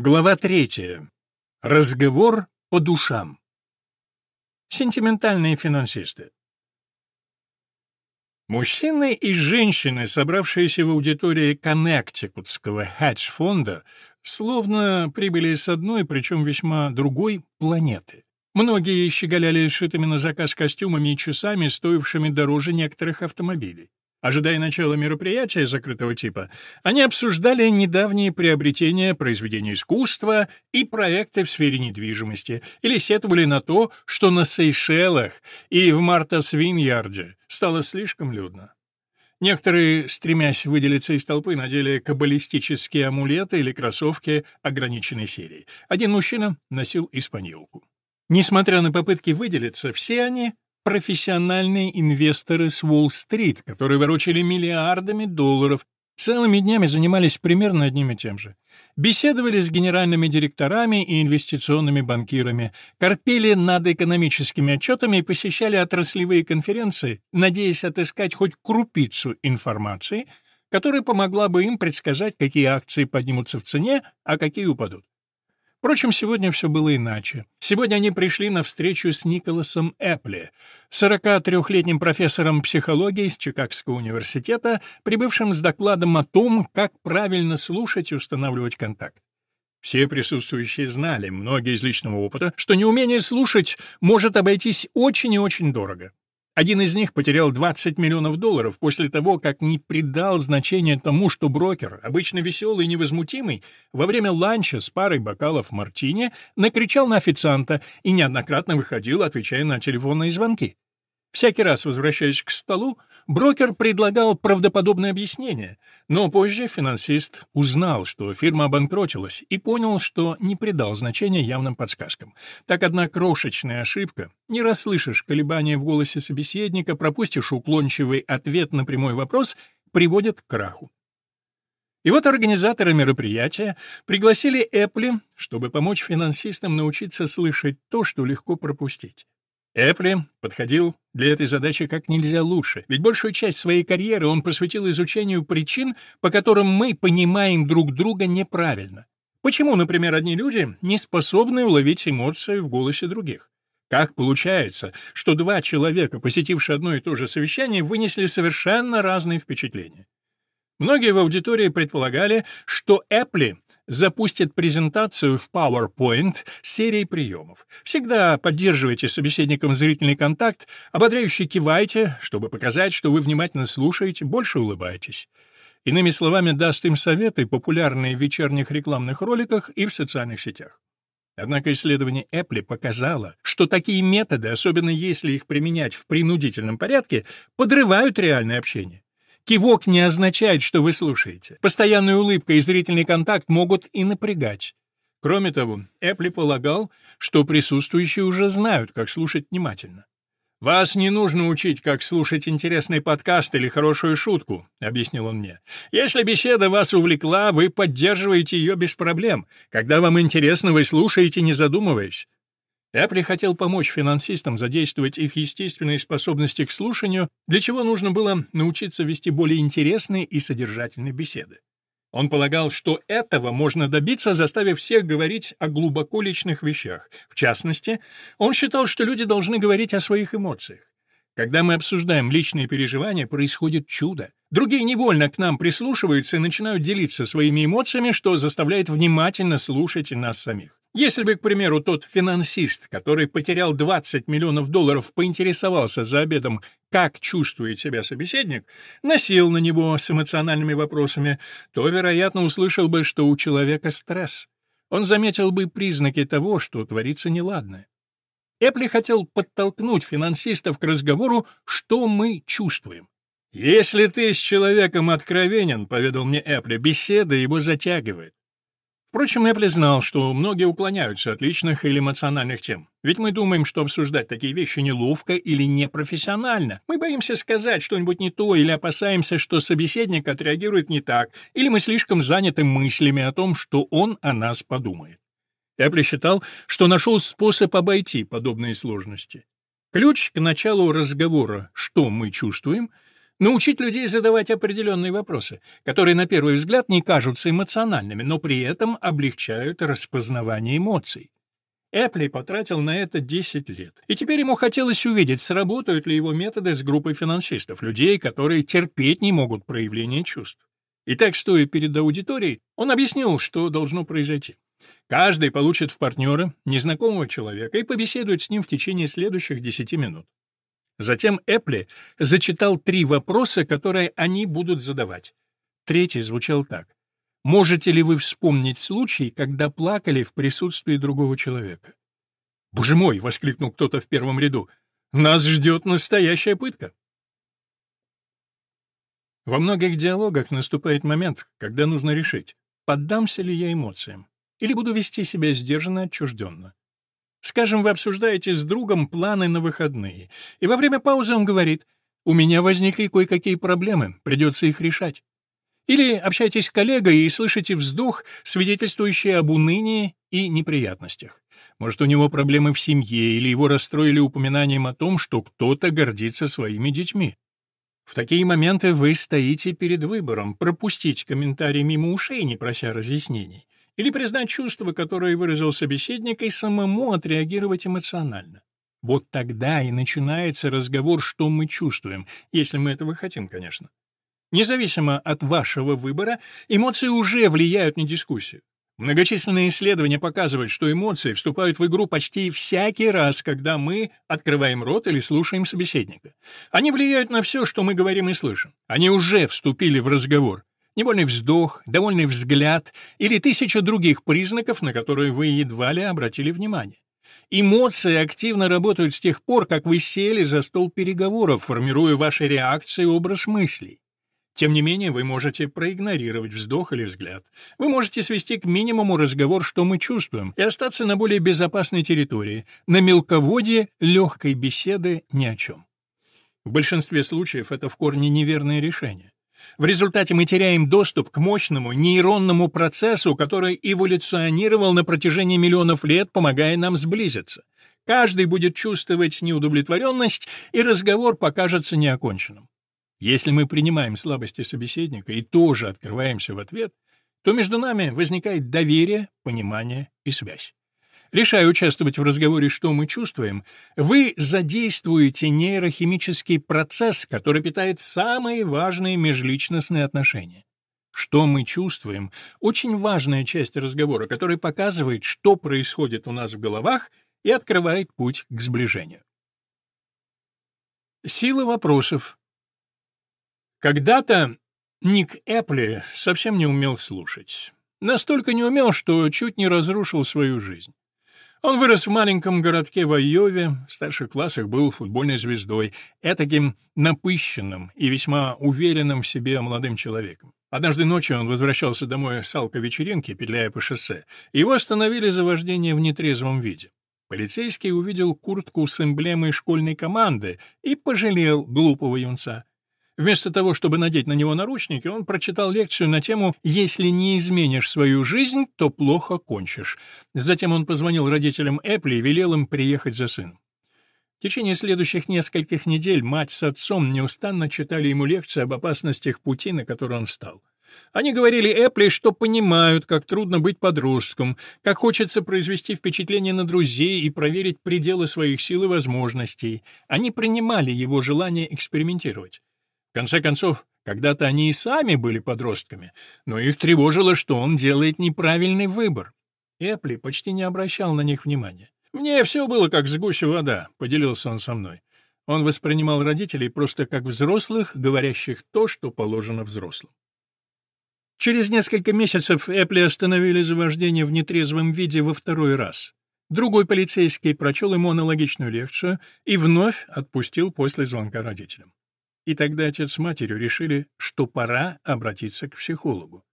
Глава третья. Разговор по душам. Сентиментальные финансисты. Мужчины и женщины, собравшиеся в аудитории Коннектикутского хедж-фонда, словно прибыли с одной, причем весьма другой, планеты. Многие щеголяли сшитыми на заказ костюмами и часами, стоившими дороже некоторых автомобилей. Ожидая начала мероприятия закрытого типа, они обсуждали недавние приобретения произведений искусства и проекты в сфере недвижимости, или сетовали на то, что на Сейшелах и в Марта-Свиньярде стало слишком людно. Некоторые, стремясь выделиться из толпы, надели каббалистические амулеты или кроссовки ограниченной серии. Один мужчина носил испаньолку. Несмотря на попытки выделиться, все они профессиональные инвесторы с Уолл-стрит, которые ворочали миллиардами долларов, целыми днями занимались примерно одним и тем же. Беседовали с генеральными директорами и инвестиционными банкирами, корпели над экономическими отчетами и посещали отраслевые конференции, надеясь отыскать хоть крупицу информации, которая помогла бы им предсказать, какие акции поднимутся в цене, а какие упадут. Впрочем, сегодня все было иначе. Сегодня они пришли на встречу с Николасом Эпли, 43-летним профессором психологии из Чикагского университета, прибывшим с докладом о том, как правильно слушать и устанавливать контакт. Все присутствующие знали, многие из личного опыта, что неумение слушать может обойтись очень и очень дорого. Один из них потерял 20 миллионов долларов после того, как не придал значения тому, что брокер, обычно веселый и невозмутимый, во время ланча с парой бокалов мартини накричал на официанта и неоднократно выходил, отвечая на телефонные звонки. Всякий раз, возвращаясь к столу, брокер предлагал правдоподобное объяснение, но позже финансист узнал, что фирма обанкротилась, и понял, что не придал значения явным подсказкам. Так одна крошечная ошибка, не расслышишь колебания в голосе собеседника, пропустишь уклончивый ответ на прямой вопрос, приводит к краху. И вот организаторы мероприятия пригласили Эпли, чтобы помочь финансистам научиться слышать то, что легко пропустить. Эпли подходил для этой задачи как нельзя лучше, ведь большую часть своей карьеры он посвятил изучению причин, по которым мы понимаем друг друга неправильно. Почему, например, одни люди не способны уловить эмоции в голосе других? Как получается, что два человека, посетившие одно и то же совещание, вынесли совершенно разные впечатления? Многие в аудитории предполагали, что Эпли запустит презентацию в PowerPoint серии приемов. Всегда поддерживайте с собеседником зрительный контакт, ободряюще кивайте, чтобы показать, что вы внимательно слушаете, больше улыбайтесь. Иными словами, даст им советы, популярные в вечерних рекламных роликах и в социальных сетях. Однако исследование Эпли показало, что такие методы, особенно если их применять в принудительном порядке, подрывают реальное общение. Кивок не означает, что вы слушаете. Постоянная улыбка и зрительный контакт могут и напрягать. Кроме того, Эпли полагал, что присутствующие уже знают, как слушать внимательно. «Вас не нужно учить, как слушать интересный подкаст или хорошую шутку», — объяснил он мне. «Если беседа вас увлекла, вы поддерживаете ее без проблем. Когда вам интересно, вы слушаете, не задумываясь. Эпли хотел помочь финансистам задействовать их естественные способности к слушанию, для чего нужно было научиться вести более интересные и содержательные беседы. Он полагал, что этого можно добиться, заставив всех говорить о глубоко личных вещах. В частности, он считал, что люди должны говорить о своих эмоциях. Когда мы обсуждаем личные переживания, происходит чудо. Другие невольно к нам прислушиваются и начинают делиться своими эмоциями, что заставляет внимательно слушать нас самих. Если бы, к примеру, тот финансист, который потерял 20 миллионов долларов, поинтересовался за обедом, как чувствует себя собеседник, носил на него с эмоциональными вопросами, то, вероятно, услышал бы, что у человека стресс. Он заметил бы признаки того, что творится неладное. Эпли хотел подтолкнуть финансистов к разговору, что мы чувствуем. «Если ты с человеком откровенен, — поведал мне Эпли, — беседа его затягивает. Впрочем, Эпли знал, что многие уклоняются от личных или эмоциональных тем. Ведь мы думаем, что обсуждать такие вещи неловко или непрофессионально. Мы боимся сказать что-нибудь не то или опасаемся, что собеседник отреагирует не так, или мы слишком заняты мыслями о том, что он о нас подумает. Эпли считал, что нашел способ обойти подобные сложности. Ключ к началу разговора «что мы чувствуем» Научить людей задавать определенные вопросы, которые на первый взгляд не кажутся эмоциональными, но при этом облегчают распознавание эмоций. Эпли потратил на это 10 лет. И теперь ему хотелось увидеть, сработают ли его методы с группой финансистов, людей, которые терпеть не могут проявления чувств. Итак, стоя перед аудиторией, он объяснил, что должно произойти. Каждый получит в партнера незнакомого человека и побеседует с ним в течение следующих 10 минут. Затем Эпли зачитал три вопроса, которые они будут задавать. Третий звучал так. Можете ли вы вспомнить случай, когда плакали в присутствии другого человека? «Боже мой!» — воскликнул кто-то в первом ряду. «Нас ждет настоящая пытка!» Во многих диалогах наступает момент, когда нужно решить, поддамся ли я эмоциям, или буду вести себя сдержанно отчужденно. Скажем, вы обсуждаете с другом планы на выходные, и во время паузы он говорит, «У меня возникли кое-какие проблемы, придется их решать». Или общаетесь с коллегой и слышите вздох, свидетельствующий об унынии и неприятностях. Может, у него проблемы в семье, или его расстроили упоминанием о том, что кто-то гордится своими детьми. В такие моменты вы стоите перед выбором пропустить комментарий мимо ушей, не прося разъяснений, или признать чувства, которые выразил собеседник, и самому отреагировать эмоционально. Вот тогда и начинается разговор, что мы чувствуем, если мы этого хотим, конечно. Независимо от вашего выбора, эмоции уже влияют на дискуссию. Многочисленные исследования показывают, что эмоции вступают в игру почти всякий раз, когда мы открываем рот или слушаем собеседника. Они влияют на все, что мы говорим и слышим. Они уже вступили в разговор. Невольный вздох, довольный взгляд или тысяча других признаков, на которые вы едва ли обратили внимание. Эмоции активно работают с тех пор, как вы сели за стол переговоров, формируя ваши реакции и образ мыслей. Тем не менее, вы можете проигнорировать вздох или взгляд. Вы можете свести к минимуму разговор, что мы чувствуем, и остаться на более безопасной территории, на мелководье легкой беседы ни о чем. В большинстве случаев это в корне неверное решение. В результате мы теряем доступ к мощному нейронному процессу, который эволюционировал на протяжении миллионов лет, помогая нам сблизиться. Каждый будет чувствовать неудовлетворенность, и разговор покажется неоконченным. Если мы принимаем слабости собеседника и тоже открываемся в ответ, то между нами возникает доверие, понимание и связь. Решая участвовать в разговоре, что мы чувствуем, вы задействуете нейрохимический процесс, который питает самые важные межличностные отношения. Что мы чувствуем — очень важная часть разговора, которая показывает, что происходит у нас в головах и открывает путь к сближению. Сила вопросов когда-то Ник Эпли совсем не умел слушать. Настолько не умел, что чуть не разрушил свою жизнь. Он вырос в маленьком городке в Айове, в старших классах был футбольной звездой, этаким напыщенным и весьма уверенным в себе молодым человеком. Однажды ночью он возвращался домой с алко-вечеринки, петляя по шоссе. Его остановили за вождение в нетрезвом виде. Полицейский увидел куртку с эмблемой школьной команды и пожалел глупого юнца. Вместо того, чтобы надеть на него наручники, он прочитал лекцию на тему «Если не изменишь свою жизнь, то плохо кончишь». Затем он позвонил родителям Эпли и велел им приехать за сыном. В течение следующих нескольких недель мать с отцом неустанно читали ему лекции об опасностях пути, на который он встал. Они говорили Эпли, что понимают, как трудно быть подростком, как хочется произвести впечатление на друзей и проверить пределы своих сил и возможностей. Они принимали его желание экспериментировать. Конце концов, когда-то они и сами были подростками, но их тревожило, что он делает неправильный выбор. Эпли почти не обращал на них внимания. «Мне все было как с гуще вода», — поделился он со мной. Он воспринимал родителей просто как взрослых, говорящих то, что положено взрослым. Через несколько месяцев Эпли остановили за вождение в нетрезвом виде во второй раз. Другой полицейский прочел ему аналогичную лекцию и вновь отпустил после звонка родителям. И тогда отец с матерью решили, что пора обратиться к психологу.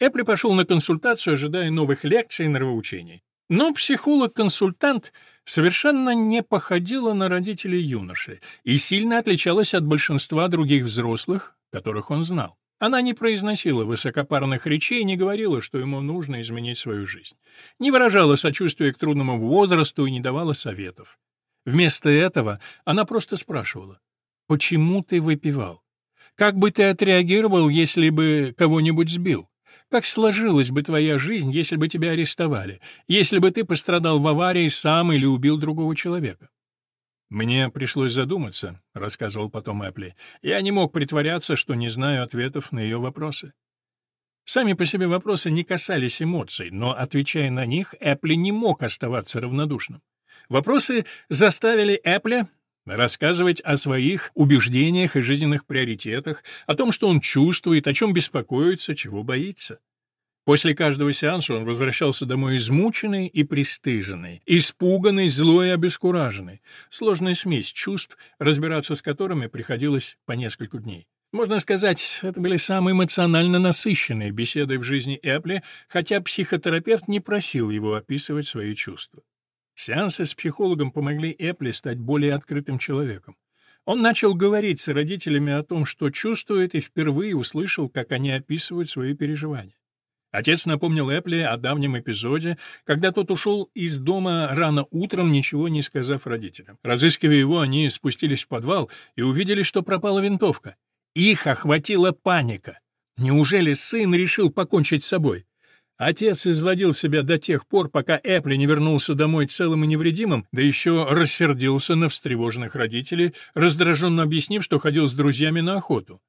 Эпли пошел на консультацию, ожидая новых лекций и нравоучений. Но психолог-консультант совершенно не походила на родителей юноши и сильно отличалась от большинства других взрослых, которых он знал. Она не произносила высокопарных речей не говорила, что ему нужно изменить свою жизнь. Не выражала сочувствия к трудному возрасту и не давала советов. Вместо этого она просто спрашивала, Почему ты выпивал? Как бы ты отреагировал, если бы кого-нибудь сбил? Как сложилась бы твоя жизнь, если бы тебя арестовали? Если бы ты пострадал в аварии сам или убил другого человека? «Мне пришлось задуматься», — рассказывал потом Эпли. «Я не мог притворяться, что не знаю ответов на ее вопросы». Сами по себе вопросы не касались эмоций, но, отвечая на них, Эпли не мог оставаться равнодушным. Вопросы заставили Эпля рассказывать о своих убеждениях и жизненных приоритетах, о том, что он чувствует, о чем беспокоится, чего боится. После каждого сеанса он возвращался домой измученный и пристыженный, испуганный, злой и обескураженный. Сложная смесь чувств, разбираться с которыми приходилось по несколько дней. Можно сказать, это были самые эмоционально насыщенные беседы в жизни Эпли, хотя психотерапевт не просил его описывать свои чувства. Сеансы с психологом помогли Эпли стать более открытым человеком. Он начал говорить с родителями о том, что чувствует, и впервые услышал, как они описывают свои переживания. Отец напомнил Эпли о давнем эпизоде, когда тот ушел из дома рано утром, ничего не сказав родителям. Разыскивая его, они спустились в подвал и увидели, что пропала винтовка. Их охватила паника. Неужели сын решил покончить с собой? Отец изводил себя до тех пор, пока Эпли не вернулся домой целым и невредимым, да еще рассердился на встревоженных родителей, раздраженно объяснив, что ходил с друзьями на охоту.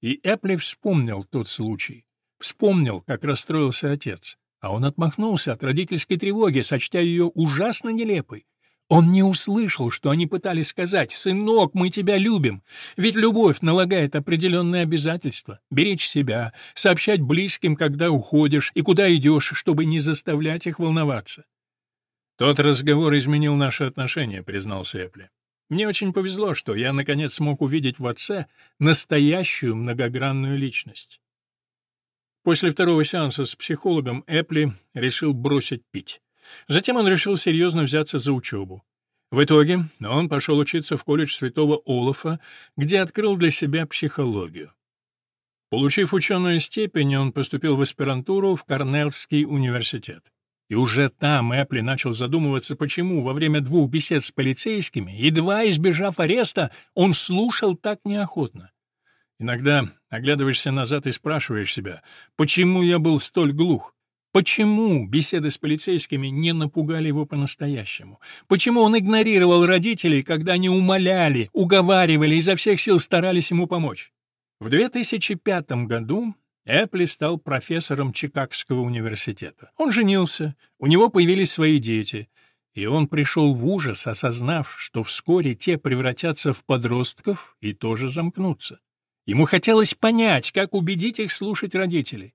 И Эпли вспомнил тот случай. Вспомнил, как расстроился отец. А он отмахнулся от родительской тревоги, сочтя ее ужасно нелепой. Он не услышал, что они пытались сказать «Сынок, мы тебя любим». Ведь любовь налагает определенные обязательства — беречь себя, сообщать близким, когда уходишь и куда идешь, чтобы не заставлять их волноваться. «Тот разговор изменил наши отношения», — признался Эпли. «Мне очень повезло, что я, наконец, смог увидеть в отце настоящую многогранную личность». После второго сеанса с психологом Эпли решил бросить пить. Затем он решил серьезно взяться за учебу. В итоге он пошел учиться в колледж святого Олафа, где открыл для себя психологию. Получив ученую степень, он поступил в аспирантуру в Корнеллский университет. И уже там Эпли начал задумываться, почему во время двух бесед с полицейскими, едва избежав ареста, он слушал так неохотно. Иногда оглядываешься назад и спрашиваешь себя, почему я был столь глух? Почему беседы с полицейскими не напугали его по-настоящему? Почему он игнорировал родителей, когда они умоляли, уговаривали, изо всех сил старались ему помочь? В 2005 году Эпли стал профессором Чикагского университета. Он женился, у него появились свои дети, и он пришел в ужас, осознав, что вскоре те превратятся в подростков и тоже замкнутся. Ему хотелось понять, как убедить их слушать родителей.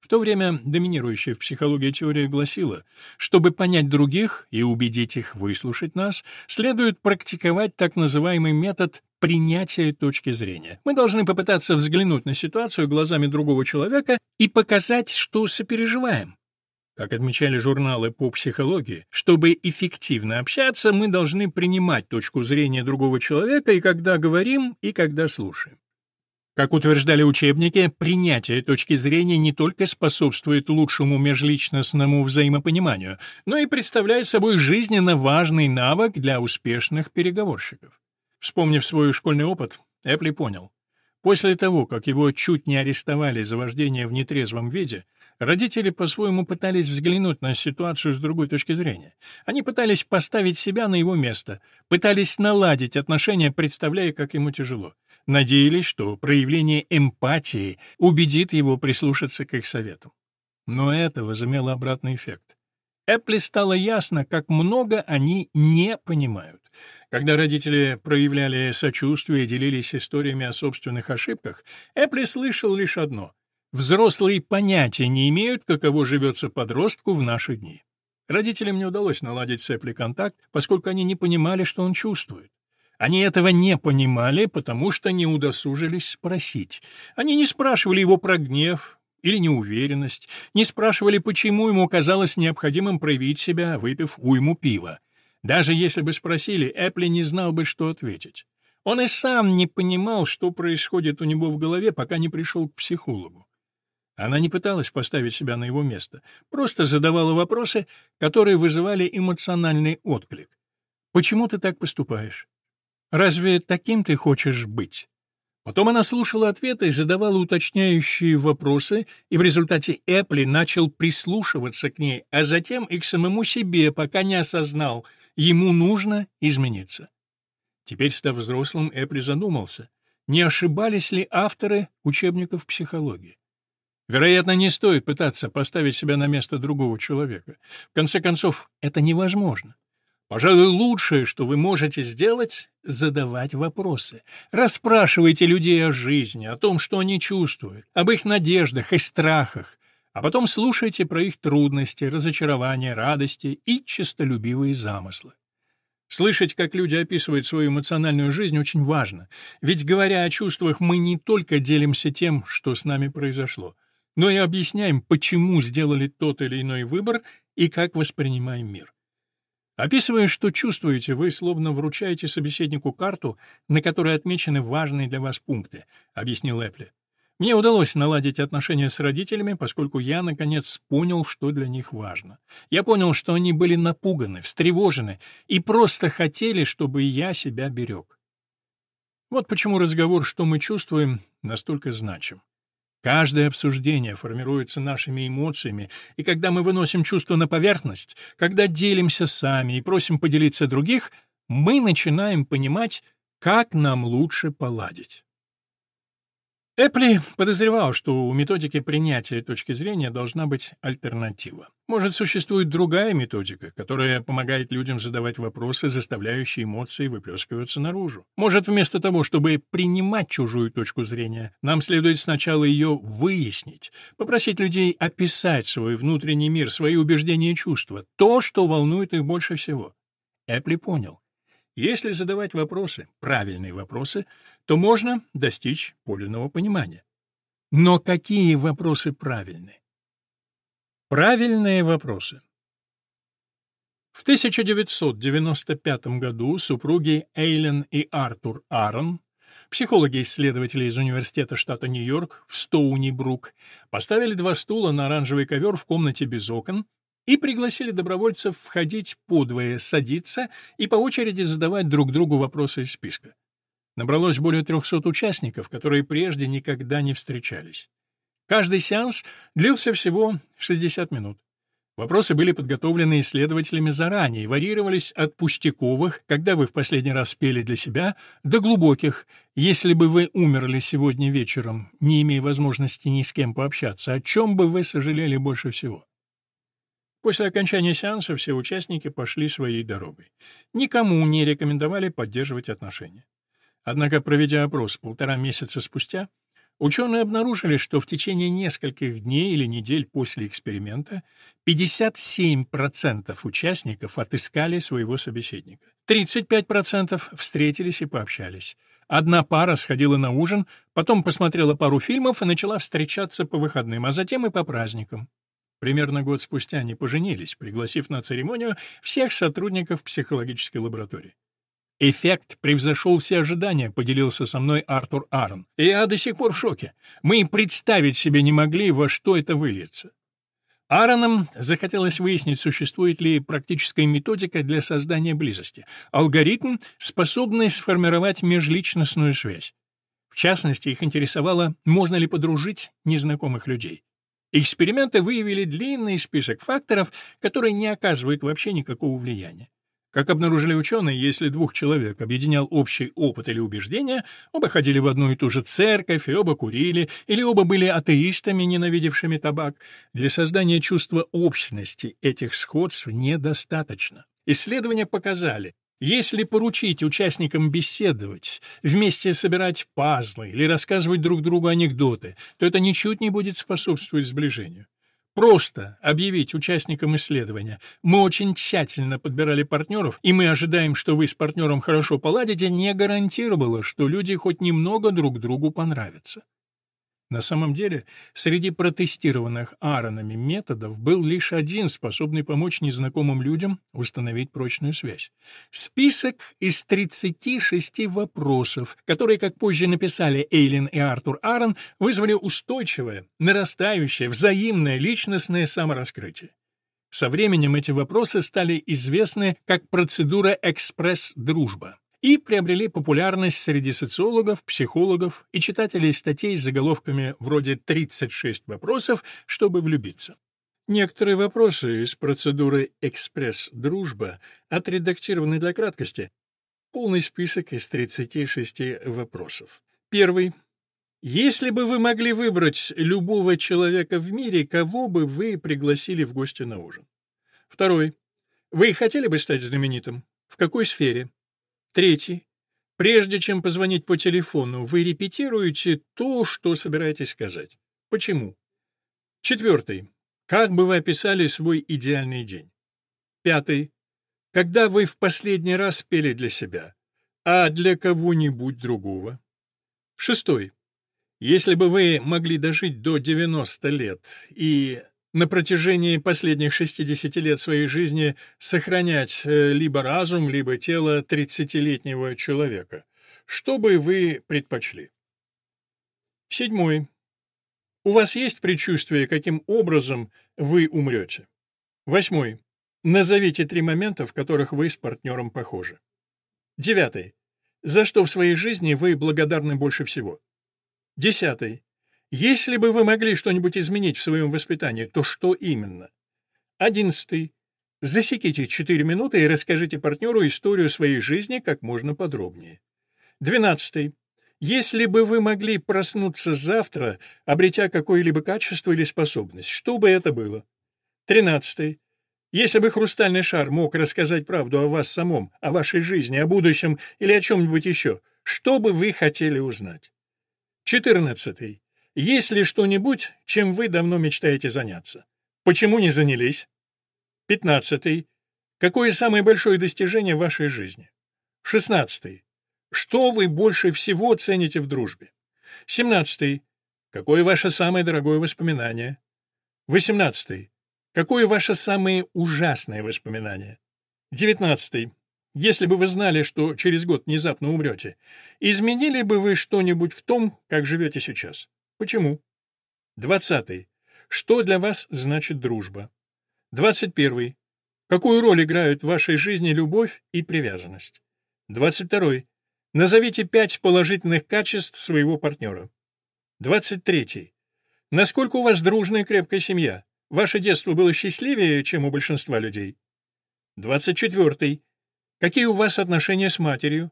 В то время доминирующая в психологии теория гласила, чтобы понять других и убедить их выслушать нас, следует практиковать так называемый метод принятия точки зрения. Мы должны попытаться взглянуть на ситуацию глазами другого человека и показать, что сопереживаем. Как отмечали журналы по психологии, чтобы эффективно общаться, мы должны принимать точку зрения другого человека и когда говорим, и когда слушаем. Как утверждали учебники, принятие точки зрения не только способствует лучшему межличностному взаимопониманию, но и представляет собой жизненно важный навык для успешных переговорщиков. Вспомнив свой школьный опыт, Эпли понял. После того, как его чуть не арестовали за вождение в нетрезвом виде, родители по-своему пытались взглянуть на ситуацию с другой точки зрения. Они пытались поставить себя на его место, пытались наладить отношения, представляя, как ему тяжело. Надеялись, что проявление эмпатии убедит его прислушаться к их советам. Но это возымело обратный эффект. Эпли стало ясно, как много они не понимают. Когда родители проявляли сочувствие и делились историями о собственных ошибках, Эпли слышал лишь одно — взрослые понятия не имеют, каково живется подростку в наши дни. Родителям не удалось наладить с Эпли контакт, поскольку они не понимали, что он чувствует. Они этого не понимали, потому что не удосужились спросить. Они не спрашивали его про гнев или неуверенность, не спрашивали, почему ему казалось необходимым проявить себя, выпив уйму пива. Даже если бы спросили, Эпли не знал бы, что ответить. Он и сам не понимал, что происходит у него в голове, пока не пришел к психологу. Она не пыталась поставить себя на его место, просто задавала вопросы, которые вызывали эмоциональный отклик. «Почему ты так поступаешь? Разве таким ты хочешь быть? Потом она слушала ответы и задавала уточняющие вопросы, и в результате Эпли начал прислушиваться к ней, а затем и к самому себе, пока не осознал, ему нужно измениться. Теперь, став взрослым, Эпли задумался, не ошибались ли авторы учебников психологии. Вероятно, не стоит пытаться поставить себя на место другого человека. В конце концов, это невозможно. Пожалуй, лучшее, что вы можете сделать — задавать вопросы. Расспрашивайте людей о жизни, о том, что они чувствуют, об их надеждах и страхах, а потом слушайте про их трудности, разочарования, радости и честолюбивые замыслы. Слышать, как люди описывают свою эмоциональную жизнь, очень важно, ведь, говоря о чувствах, мы не только делимся тем, что с нами произошло, но и объясняем, почему сделали тот или иной выбор и как воспринимаем мир. Описывая, что чувствуете, вы словно вручаете собеседнику карту, на которой отмечены важные для вас пункты, объяснил Эпли. Мне удалось наладить отношения с родителями, поскольку я, наконец, понял, что для них важно. Я понял, что они были напуганы, встревожены и просто хотели, чтобы я себя берег. Вот почему разговор «Что мы чувствуем» настолько значим. Каждое обсуждение формируется нашими эмоциями, и когда мы выносим чувства на поверхность, когда делимся сами и просим поделиться других, мы начинаем понимать, как нам лучше поладить. Эпли подозревал, что у методики принятия точки зрения должна быть альтернатива. Может, существует другая методика, которая помогает людям задавать вопросы, заставляющие эмоции выплескиваться наружу. Может, вместо того, чтобы принимать чужую точку зрения, нам следует сначала ее выяснить, попросить людей описать свой внутренний мир, свои убеждения и чувства, то, что волнует их больше всего. Эпли понял. Если задавать вопросы, правильные вопросы, то можно достичь подлинного понимания. Но какие вопросы правильны? Правильные вопросы. В 1995 году супруги Эйлен и Артур Аарон, психологи-исследователи из Университета штата Нью-Йорк в Стоуни-Брук, поставили два стула на оранжевый ковер в комнате без окон и пригласили добровольцев входить подвое, садиться и по очереди задавать друг другу вопросы из списка. Набралось более 300 участников, которые прежде никогда не встречались. Каждый сеанс длился всего 60 минут. Вопросы были подготовлены исследователями заранее и варьировались от пустяковых, когда вы в последний раз пели для себя, до глубоких, если бы вы умерли сегодня вечером, не имея возможности ни с кем пообщаться, о чем бы вы сожалели больше всего. После окончания сеанса все участники пошли своей дорогой. Никому не рекомендовали поддерживать отношения. Однако, проведя опрос полтора месяца спустя, ученые обнаружили, что в течение нескольких дней или недель после эксперимента 57% участников отыскали своего собеседника. 35% встретились и пообщались. Одна пара сходила на ужин, потом посмотрела пару фильмов и начала встречаться по выходным, а затем и по праздникам. Примерно год спустя они поженились, пригласив на церемонию всех сотрудников психологической лаборатории. «Эффект превзошел все ожидания», — поделился со мной Артур Аарон. «Я до сих пор в шоке. Мы и представить себе не могли, во что это выльется». Аароном захотелось выяснить, существует ли практическая методика для создания близости, алгоритм, способный сформировать межличностную связь. В частности, их интересовало, можно ли подружить незнакомых людей. Эксперименты выявили длинный список факторов, которые не оказывают вообще никакого влияния. Как обнаружили ученые, если двух человек объединял общий опыт или убеждения, оба ходили в одну и ту же церковь, и оба курили, или оба были атеистами, ненавидевшими табак, для создания чувства общности этих сходств недостаточно. Исследования показали, если поручить участникам беседовать, вместе собирать пазлы или рассказывать друг другу анекдоты, то это ничуть не будет способствовать сближению. Просто объявить участникам исследования «Мы очень тщательно подбирали партнеров, и мы ожидаем, что вы с партнером хорошо поладите» не гарантировало, что люди хоть немного друг другу понравятся. На самом деле, среди протестированных Ааронами методов был лишь один, способный помочь незнакомым людям установить прочную связь. Список из 36 вопросов, которые, как позже написали Эйлин и Артур Аарон, вызвали устойчивое, нарастающее, взаимное личностное самораскрытие. Со временем эти вопросы стали известны как процедура экспресс-дружба. И приобрели популярность среди социологов, психологов и читателей статей с заголовками вроде «36 вопросов, чтобы влюбиться». Некоторые вопросы из процедуры «Экспресс-дружба» отредактированы для краткости. Полный список из 36 вопросов. Первый. Если бы вы могли выбрать любого человека в мире, кого бы вы пригласили в гости на ужин? Второй. Вы хотели бы стать знаменитым? В какой сфере? Третий. Прежде чем позвонить по телефону, вы репетируете то, что собираетесь сказать. Почему? Четвертый. Как бы вы описали свой идеальный день? Пятый. Когда вы в последний раз пели для себя, а для кого-нибудь другого? Шестой. Если бы вы могли дожить до 90 лет и на протяжении последних 60 лет своей жизни сохранять э, либо разум, либо тело 30-летнего человека. Что бы вы предпочли? Седьмой. У вас есть предчувствие, каким образом вы умрете? Восьмой. Назовите три момента, в которых вы с партнером похожи. Девятый. За что в своей жизни вы благодарны больше всего? Десятый. Если бы вы могли что-нибудь изменить в своем воспитании, то что именно? Одиннадцатый. Засеките четыре минуты и расскажите партнеру историю своей жизни как можно подробнее. Двенадцатый. Если бы вы могли проснуться завтра, обретя какое-либо качество или способность, что бы это было? Тринадцатый. Если бы хрустальный шар мог рассказать правду о вас самом, о вашей жизни, о будущем или о чем-нибудь еще, что бы вы хотели узнать? Четырнадцатый. Есть ли что-нибудь, чем вы давно мечтаете заняться? Почему не занялись? Пятнадцатый. Какое самое большое достижение в вашей жизни? Шестнадцатый. Что вы больше всего цените в дружбе? Семнадцатый. Какое ваше самое дорогое воспоминание? Восемнадцатый. Какое ваше самое ужасное воспоминание? Девятнадцатый. Если бы вы знали, что через год внезапно умрете, изменили бы вы что-нибудь в том, как живете сейчас? Почему? 20. Что для вас значит дружба? 21. Какую роль играют в вашей жизни любовь и привязанность? 22. Назовите пять положительных качеств своего партнера. 23. Насколько у вас дружная и крепкая семья? Ваше детство было счастливее, чем у большинства людей? 24. Какие у вас отношения с матерью?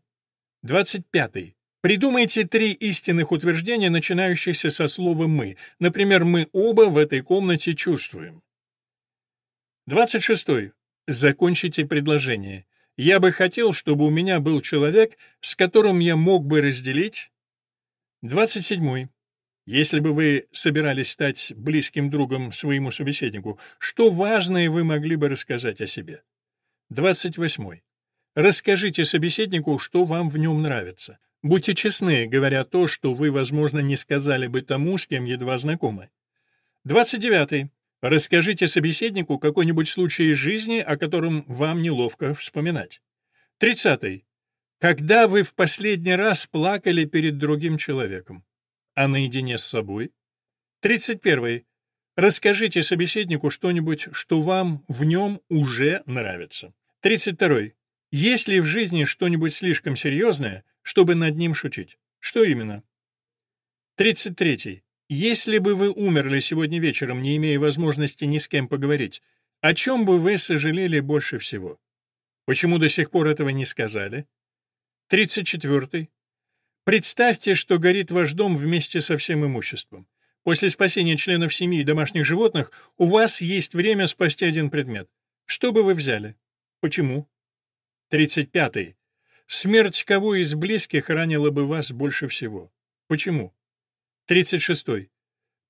25. Придумайте три истинных утверждения, начинающихся со слова «мы». Например, «мы оба в этой комнате чувствуем». 26. Закончите предложение. «Я бы хотел, чтобы у меня был человек, с которым я мог бы разделить...» 27. Если бы вы собирались стать близким другом своему собеседнику, что важное вы могли бы рассказать о себе? 28. Расскажите собеседнику, что вам в нем нравится. Будьте честны, говоря то, что вы, возможно, не сказали бы тому, с кем едва знакомы. 29. Расскажите собеседнику какой-нибудь случай из жизни, о котором вам неловко вспоминать. 30. Когда вы в последний раз плакали перед другим человеком? А наедине с собой? 31. Расскажите собеседнику что-нибудь, что вам в нем уже нравится. 32. Есть ли в жизни что-нибудь слишком серьезное, чтобы над ним шутить. Что именно? 33. Если бы вы умерли сегодня вечером, не имея возможности ни с кем поговорить, о чем бы вы сожалели больше всего? Почему до сих пор этого не сказали? 34. Представьте, что горит ваш дом вместе со всем имуществом. После спасения членов семьи и домашних животных у вас есть время спасти один предмет. Что бы вы взяли? Почему? 35. Смерть кого из близких ранила бы вас больше всего? Почему? 36.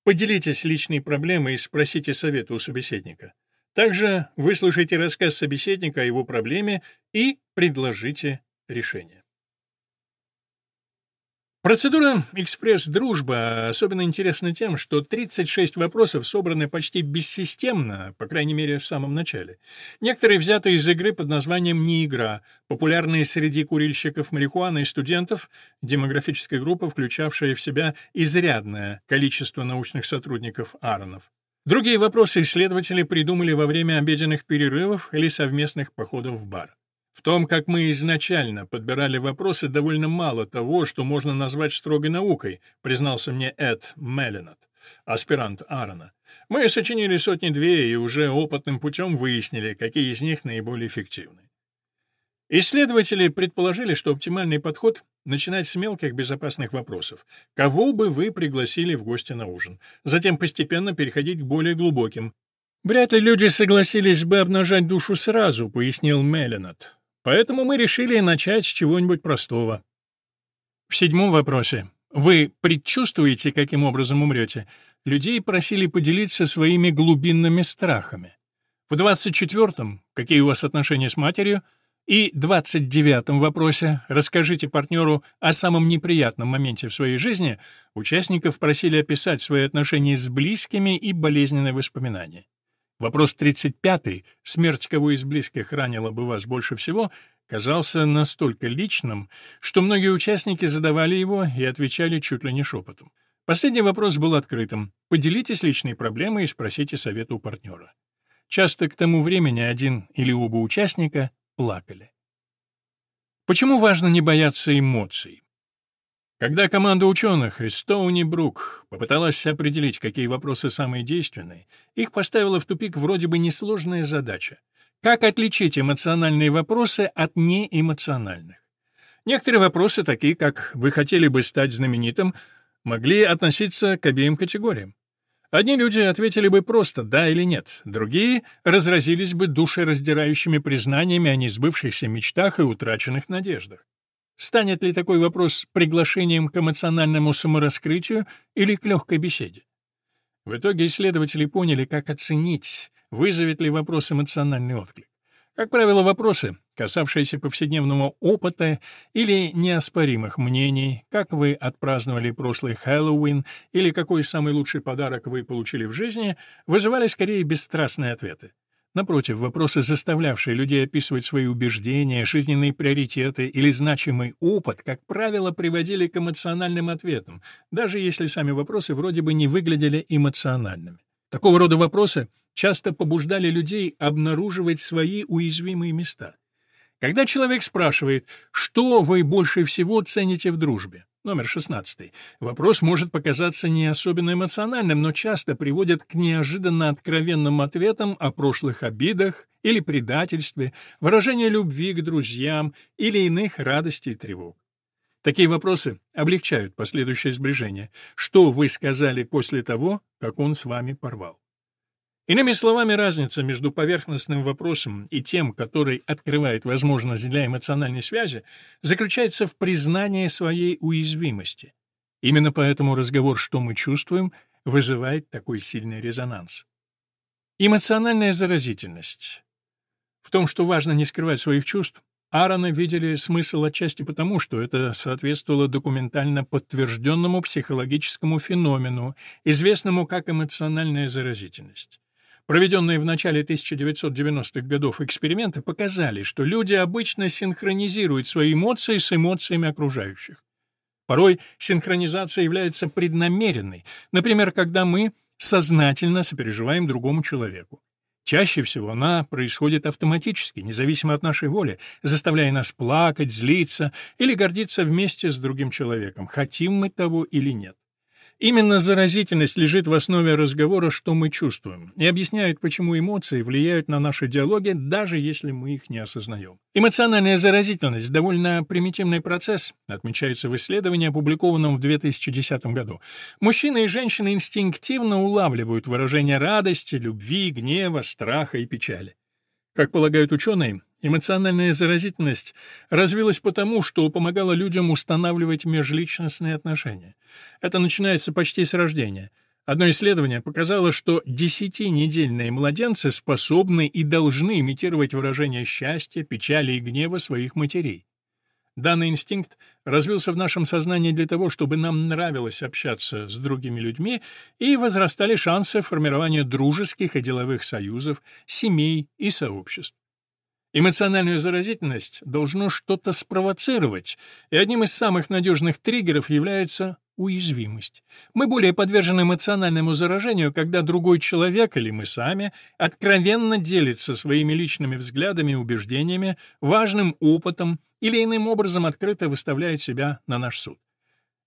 Поделитесь личной проблемой и спросите совета у собеседника. Также выслушайте рассказ собеседника о его проблеме и предложите решение. Процедура «Экспресс-дружба» особенно интересна тем, что 36 вопросов собраны почти бессистемно, по крайней мере, в самом начале. Некоторые взяты из игры под названием «Не игра», популярные среди курильщиков марихуаны и студентов, демографическая группа, включавшая в себя изрядное количество научных сотрудников Ааронов. Другие вопросы исследователи придумали во время обеденных перерывов или совместных походов в бар. В том, как мы изначально подбирали вопросы, довольно мало того, что можно назвать строгой наукой, признался мне Эд Меллинат, аспирант Аарона. Мы сочинили сотни-две и уже опытным путем выяснили, какие из них наиболее эффективны. Исследователи предположили, что оптимальный подход — начинать с мелких безопасных вопросов. Кого бы вы пригласили в гости на ужин? Затем постепенно переходить к более глубоким. «Вряд ли люди согласились бы обнажать душу сразу», — пояснил Мелленат. «Поэтому мы решили начать с чего-нибудь простого». В седьмом вопросе. Вы предчувствуете, каким образом умрете? Людей просили поделиться своими глубинными страхами. В двадцать четвертом. Какие у вас отношения с матерью? — и 29-м вопросе «Расскажите партнеру о самом неприятном моменте в своей жизни» участников просили описать свои отношения с близкими и болезненные воспоминания. Вопрос 35-й «Смерть кого из близких ранила бы вас больше всего» казался настолько личным, что многие участники задавали его и отвечали чуть ли не шепотом. Последний вопрос был открытым. Поделитесь личной проблемой и спросите совета у партнера. Часто к тому времени один или оба участника плакали. Почему важно не бояться эмоций? Когда команда ученых из Стоуни Брук попыталась определить, какие вопросы самые действенные, их поставила в тупик вроде бы несложная задача. Как отличить эмоциональные вопросы от неэмоциональных? Некоторые вопросы, такие как «Вы хотели бы стать знаменитым?», могли относиться к обеим категориям. Одни люди ответили бы просто «да» или «нет», другие разразились бы душераздирающими признаниями о несбывшихся мечтах и утраченных надеждах. Станет ли такой вопрос приглашением к эмоциональному самораскрытию или к легкой беседе? В итоге исследователи поняли, как оценить, вызовет ли вопрос эмоциональный отклик. Как правило, вопросы, касавшиеся повседневного опыта или неоспоримых мнений, как вы отпраздновали прошлый Хэллоуин или какой самый лучший подарок вы получили в жизни, вызывали скорее бесстрастные ответы. Напротив, вопросы, заставлявшие людей описывать свои убеждения, жизненные приоритеты или значимый опыт, как правило, приводили к эмоциональным ответам, даже если сами вопросы вроде бы не выглядели эмоциональными. Такого рода вопросы часто побуждали людей обнаруживать свои уязвимые места. Когда человек спрашивает, что вы больше всего цените в дружбе, номер 16, вопрос может показаться не особенно эмоциональным, но часто приводит к неожиданно откровенным ответам о прошлых обидах или предательстве, выражению любви к друзьям или иных радостей и тревог. Такие вопросы облегчают последующее сближение. Что вы сказали после того, как он с вами порвал? Иными словами, разница между поверхностным вопросом и тем, который открывает возможность для эмоциональной связи, заключается в признании своей уязвимости. Именно поэтому разговор «что мы чувствуем» вызывает такой сильный резонанс. Эмоциональная заразительность. В том, что важно не скрывать своих чувств, Аарона видели смысл отчасти потому, что это соответствовало документально подтвержденному психологическому феномену, известному как эмоциональная заразительность. Проведенные в начале 1990-х годов эксперименты показали, что люди обычно синхронизируют свои эмоции с эмоциями окружающих. Порой синхронизация является преднамеренной, например, когда мы сознательно сопереживаем другому человеку. Чаще всего она происходит автоматически, независимо от нашей воли, заставляя нас плакать, злиться или гордиться вместе с другим человеком, хотим мы того или нет. Именно заразительность лежит в основе разговора, что мы чувствуем, и объясняет, почему эмоции влияют на наши диалоги, даже если мы их не осознаем. Эмоциональная заразительность — довольно примитивный процесс, отмечается в исследовании, опубликованном в 2010 году. Мужчины и женщины инстинктивно улавливают выражения радости, любви, гнева, страха и печали. Как полагают ученые, Эмоциональная заразительность развилась потому, что помогала людям устанавливать межличностные отношения. Это начинается почти с рождения. Одно исследование показало, что десятинедельные младенцы способны и должны имитировать выражение счастья, печали и гнева своих матерей. Данный инстинкт развился в нашем сознании для того, чтобы нам нравилось общаться с другими людьми и возрастали шансы формирования дружеских и деловых союзов, семей и сообществ. Эмоциональную заразительность должно что-то спровоцировать, и одним из самых надежных триггеров является уязвимость. Мы более подвержены эмоциональному заражению, когда другой человек или мы сами откровенно делится своими личными взглядами и убеждениями, важным опытом или иным образом открыто выставляет себя на наш суд.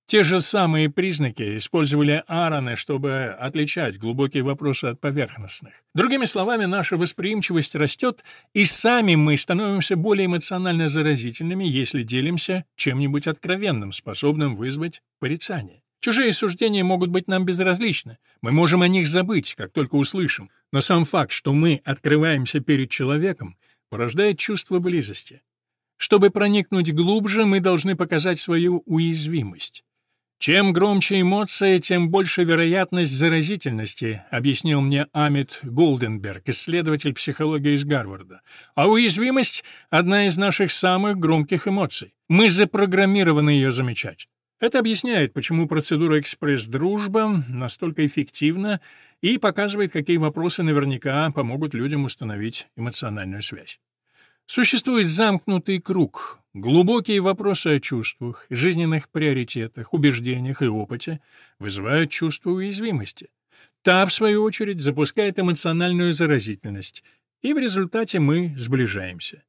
Те же самые признаки использовали Аароны, чтобы отличать глубокие вопросы от поверхностных. Другими словами, наша восприимчивость растет, и сами мы становимся более эмоционально заразительными, если делимся чем-нибудь откровенным, способным вызвать порицание. Чужие суждения могут быть нам безразличны. Мы можем о них забыть, как только услышим. Но сам факт, что мы открываемся перед человеком, порождает чувство близости. Чтобы проникнуть глубже, мы должны показать свою уязвимость. Чем громче эмоции, тем больше вероятность заразительности, объяснил мне Амит Голденберг, исследователь психологии из Гарварда. А уязвимость — одна из наших самых громких эмоций. Мы запрограммированы ее замечать. Это объясняет, почему процедура «Экспресс-дружба» настолько эффективна и показывает, какие вопросы наверняка помогут людям установить эмоциональную связь. Существует замкнутый круг. Глубокие вопросы о чувствах, жизненных приоритетах, убеждениях и опыте вызывают чувство уязвимости. Та, в свою очередь, запускает эмоциональную заразительность, и в результате мы сближаемся.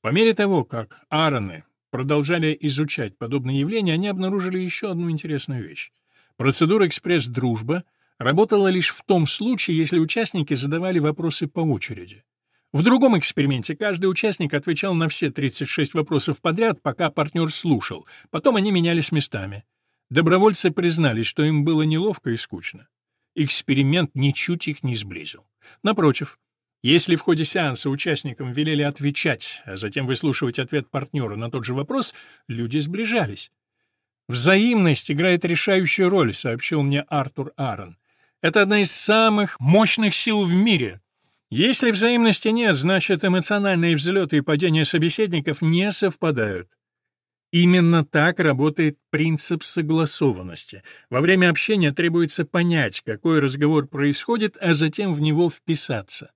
По мере того, как Аароны продолжали изучать подобные явления, они обнаружили еще одну интересную вещь. Процедура «экспресс-дружба» работала лишь в том случае, если участники задавали вопросы по очереди. В другом эксперименте каждый участник отвечал на все 36 вопросов подряд, пока партнер слушал. Потом они менялись местами. Добровольцы признались, что им было неловко и скучно. Эксперимент ничуть их не сблизил. Напротив, если в ходе сеанса участникам велели отвечать, а затем выслушивать ответ партнера на тот же вопрос, люди сближались. «Взаимность играет решающую роль», — сообщил мне Артур Аарон. «Это одна из самых мощных сил в мире, если взаимности нет, значит эмоциональные взлеты и падения собеседников не совпадают. Именно так работает принцип согласованности. Во время общения требуется понять, какой разговор происходит, а затем в него вписаться.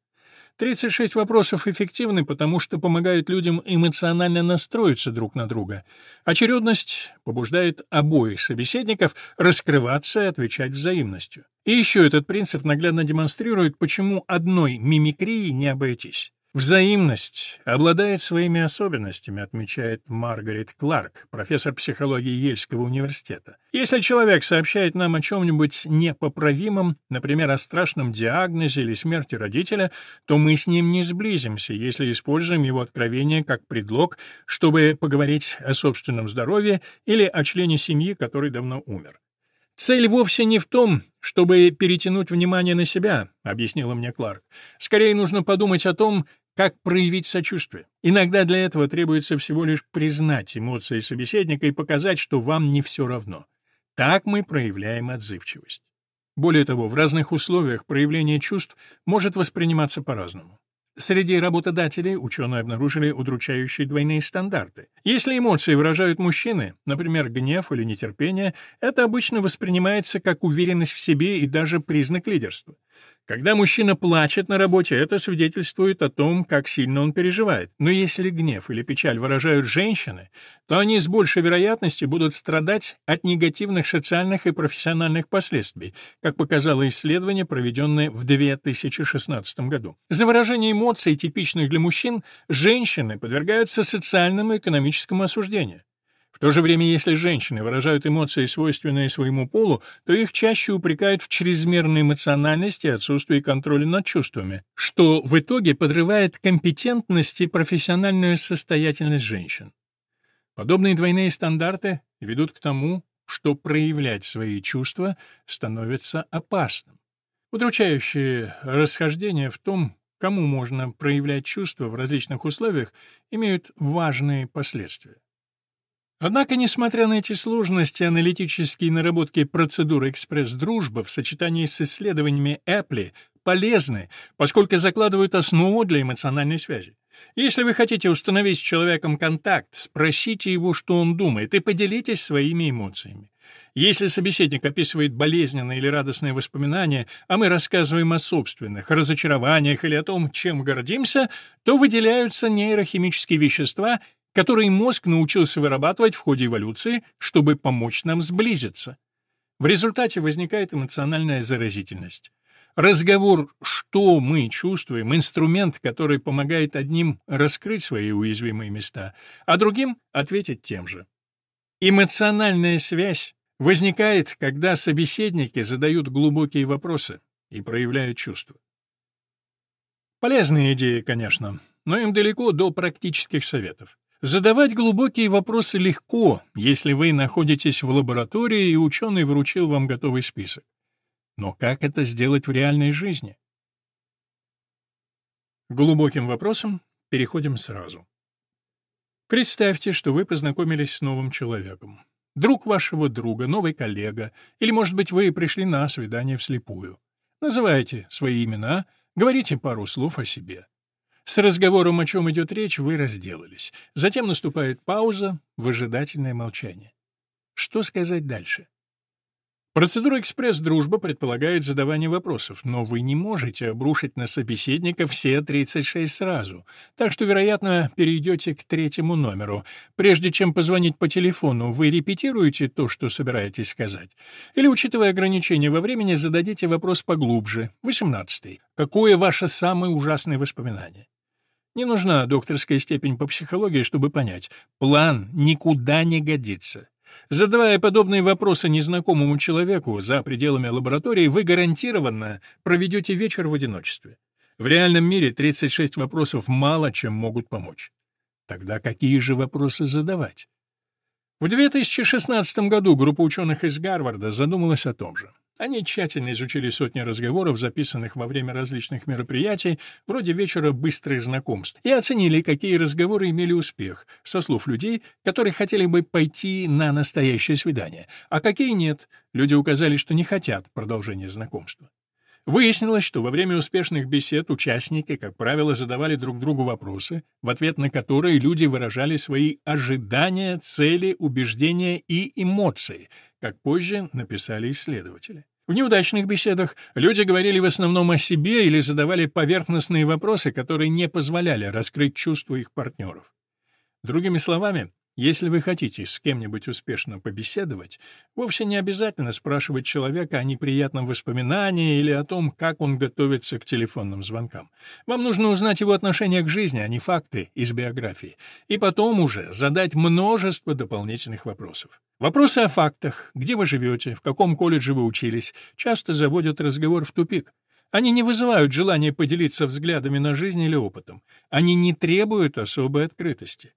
36 вопросов эффективны, потому что помогают людям эмоционально настроиться друг на друга. Очередность побуждает обоих собеседников раскрываться и отвечать взаимностью. И еще этот принцип наглядно демонстрирует, почему одной мимикрии не обойтись. Взаимность обладает своими особенностями, отмечает Маргарет Кларк, профессор психологии Ельского университета. Если человек сообщает нам о чем-нибудь непоправимом, например, о страшном диагнозе или смерти родителя, то мы с ним не сблизимся, если используем его откровение как предлог, чтобы поговорить о собственном здоровье или о члене семьи, который давно умер. Цель вовсе не в том, чтобы перетянуть внимание на себя, объяснила мне Кларк. Скорее нужно подумать о том, как проявить сочувствие? Иногда для этого требуется всего лишь признать эмоции собеседника и показать, что вам не все равно. Так мы проявляем отзывчивость. Более того, в разных условиях проявление чувств может восприниматься по-разному. Среди работодателей ученые обнаружили удручающие двойные стандарты. Если эмоции выражают мужчины, например, гнев или нетерпение, это обычно воспринимается как уверенность в себе и даже признак лидерства. Когда мужчина плачет на работе, это свидетельствует о том, как сильно он переживает. Но если гнев или печаль выражают женщины, то они с большей вероятностью будут страдать от негативных социальных и профессиональных последствий, как показало исследование, проведенное в 2016 году. За выражение эмоций, типичных для мужчин, женщины подвергаются социальному и экономическому осуждению то же время, если женщины выражают эмоции, свойственные своему полу, то их чаще упрекают в чрезмерной эмоциональности и отсутствии контроля над чувствами, что в итоге подрывает компетентность и профессиональную состоятельность женщин. Подобные двойные стандарты ведут к тому, что проявлять свои чувства становится опасным. Удручающие расхождения в том, кому можно проявлять чувства в различных условиях, имеют важные последствия. Однако, несмотря на эти сложности, аналитические наработки процедуры экспресс-дружбы в сочетании с исследованиями Эпли полезны, поскольку закладывают основу для эмоциональной связи. Если вы хотите установить с человеком контакт, спросите его, что он думает, и поделитесь своими эмоциями. Если собеседник описывает болезненные или радостные воспоминания, а мы рассказываем о собственных разочарованиях или о том, чем гордимся, то выделяются нейрохимические вещества, которые мозг научился вырабатывать в ходе эволюции, чтобы помочь нам сблизиться. В результате возникает эмоциональная заразительность. Разговор «что мы чувствуем» — инструмент, который помогает одним раскрыть свои уязвимые места, а другим — ответить тем же. Эмоциональная связь возникает, когда собеседники задают глубокие вопросы и проявляют чувства. Полезные идеи, конечно, но им далеко до практических советов. Задавать глубокие вопросы легко, если вы находитесь в лаборатории и ученый вручил вам готовый список. Но как это сделать в реальной жизни? Глубоким вопросам переходим сразу. Представьте, что вы познакомились с новым человеком. Друг вашего друга, новый коллега, или, может быть, вы пришли на свидание вслепую. Называйте свои имена, говорите пару слов о себе. С разговором, о чем идет речь, вы разделались. Затем наступает пауза, выжидательное молчание. Что сказать дальше? Процедура экспресс-дружба предполагает задавание вопросов, но вы не можете обрушить на собеседника все 36 сразу, так что, вероятно, перейдете к третьему номеру. Прежде чем позвонить по телефону, вы репетируете то, что собираетесь сказать? Или, учитывая ограничения во времени, зададите вопрос поглубже, 18 -й. Какое ваше самое ужасное воспоминание? Не нужна докторская степень по психологии, чтобы понять, план никуда не годится. Задавая подобные вопросы незнакомому человеку за пределами лаборатории, вы гарантированно проведете вечер в одиночестве. В реальном мире 36 вопросов мало чем могут помочь. Тогда какие же вопросы задавать? В 2016 году группа ученых из Гарварда задумалась о том же. Они тщательно изучили сотни разговоров, записанных во время различных мероприятий, вроде вечера быстрых знакомств, и оценили, какие разговоры имели успех, со слов людей, которые хотели бы пойти на настоящее свидание, а какие нет. Люди указали, что не хотят продолжения знакомства. Выяснилось, что во время успешных бесед участники, как правило, задавали друг другу вопросы, в ответ на которые люди выражали свои ожидания, цели, убеждения и эмоции, как позже написали исследователи. В неудачных беседах люди говорили в основном о себе или задавали поверхностные вопросы, которые не позволяли раскрыть чувства их партнеров. Другими словами, если вы хотите с кем-нибудь успешно побеседовать, вовсе не обязательно спрашивать человека о неприятном воспоминании или о том, как он готовится к телефонным звонкам. Вам нужно узнать его отношение к жизни, а не факты из биографии, и потом уже задать множество дополнительных вопросов. Вопросы о фактах, где вы живете, в каком колледже вы учились, часто заводят разговор в тупик. Они не вызывают желания поделиться взглядами на жизнь или опытом. Они не требуют особой открытости.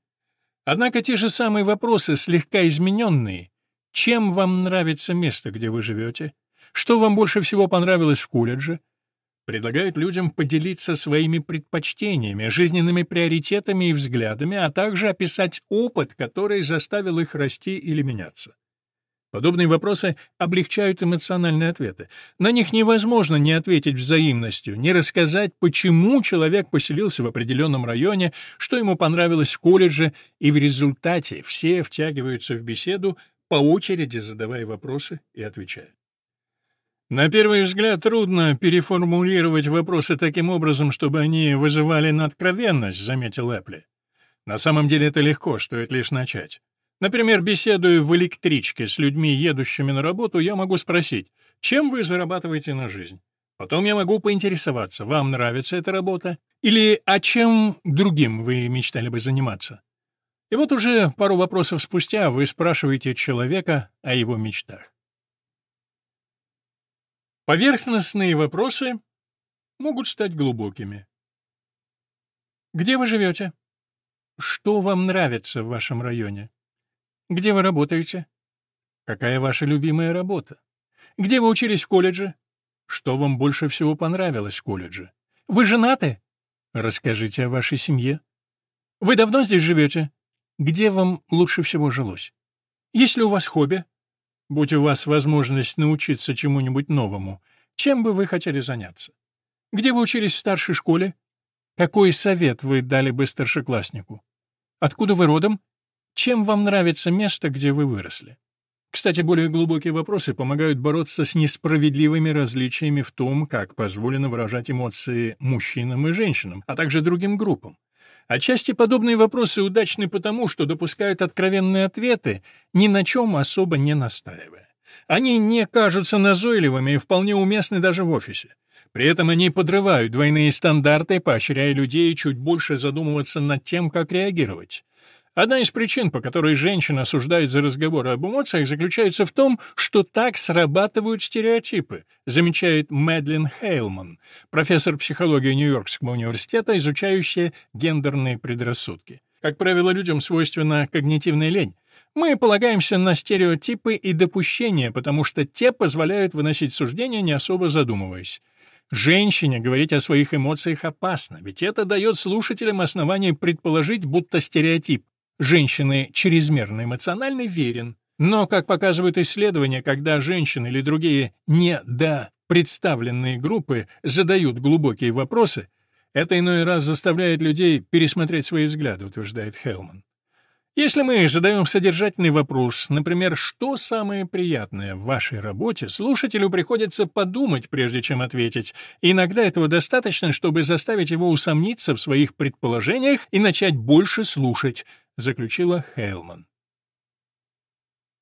Однако те же самые вопросы, слегка измененные. Чем вам нравится место, где вы живете? Что вам больше всего понравилось в колледже? предлагают людям поделиться своими предпочтениями, жизненными приоритетами и взглядами, а также описать опыт, который заставил их расти или меняться. Подобные вопросы облегчают эмоциональные ответы. На них невозможно не ответить взаимностью, не рассказать, почему человек поселился в определенном районе, что ему понравилось в колледже, и в результате все втягиваются в беседу, по очереди задавая вопросы и отвечая. На первый взгляд трудно переформулировать вопросы таким образом, чтобы они вызывали на откровенность, заметил Эпли. На самом деле это легко, стоит лишь начать. Например, беседуя в электричке с людьми, едущими на работу, я могу спросить, чем вы зарабатываете на жизнь? Потом я могу поинтересоваться, вам нравится эта работа? Или а чем другим вы мечтали бы заниматься? И вот уже пару вопросов спустя вы спрашиваете человека о его мечтах. Поверхностные вопросы могут стать глубокими. Где вы живете? Что вам нравится в вашем районе? Где вы работаете? Какая ваша любимая работа? Где вы учились в колледже? Что вам больше всего понравилось в колледже? Вы женаты? Расскажите о вашей семье. Вы давно здесь живете? Где вам лучше всего жилось? Есть ли у вас хобби? Будь у вас возможность научиться чему-нибудь новому, чем бы вы хотели заняться? Где вы учились в старшей школе? Какой совет вы дали бы старшекласснику? Откуда вы родом? Чем вам нравится место, где вы выросли? Кстати, более глубокие вопросы помогают бороться с несправедливыми различиями в том, как позволено выражать эмоции мужчинам и женщинам, а также другим группам. Отчасти подобные вопросы удачны потому, что допускают откровенные ответы, ни на чем особо не настаивая. Они не кажутся назойливыми и вполне уместны даже в офисе. При этом они подрывают двойные стандарты, поощряя людей чуть больше задумываться над тем, как реагировать. Одна из причин, по которой женщина осуждает за разговоры об эмоциях, заключается в том, что так срабатывают стереотипы, замечает Мэдлин Хейлман, профессор психологии Нью-Йоркского университета, изучающая гендерные предрассудки. Как правило, людям свойственна когнитивная лень. Мы полагаемся на стереотипы и допущения, потому что те позволяют выносить суждения, не особо задумываясь. Женщине говорить о своих эмоциях опасно, ведь это дает слушателям основание предположить, будто стереотип женщины чрезмерно эмоциональны, верен. Но, как показывают исследования, когда женщины или другие не да представленные группы задают глубокие вопросы, это иной раз заставляет людей пересмотреть свои взгляды, утверждает Хелман. Если мы задаем содержательный вопрос, например, что самое приятное в вашей работе, слушателю приходится подумать, прежде чем ответить. иногда этого достаточно, чтобы заставить его усомниться в своих предположениях и начать больше слушать, заключила Хейлман.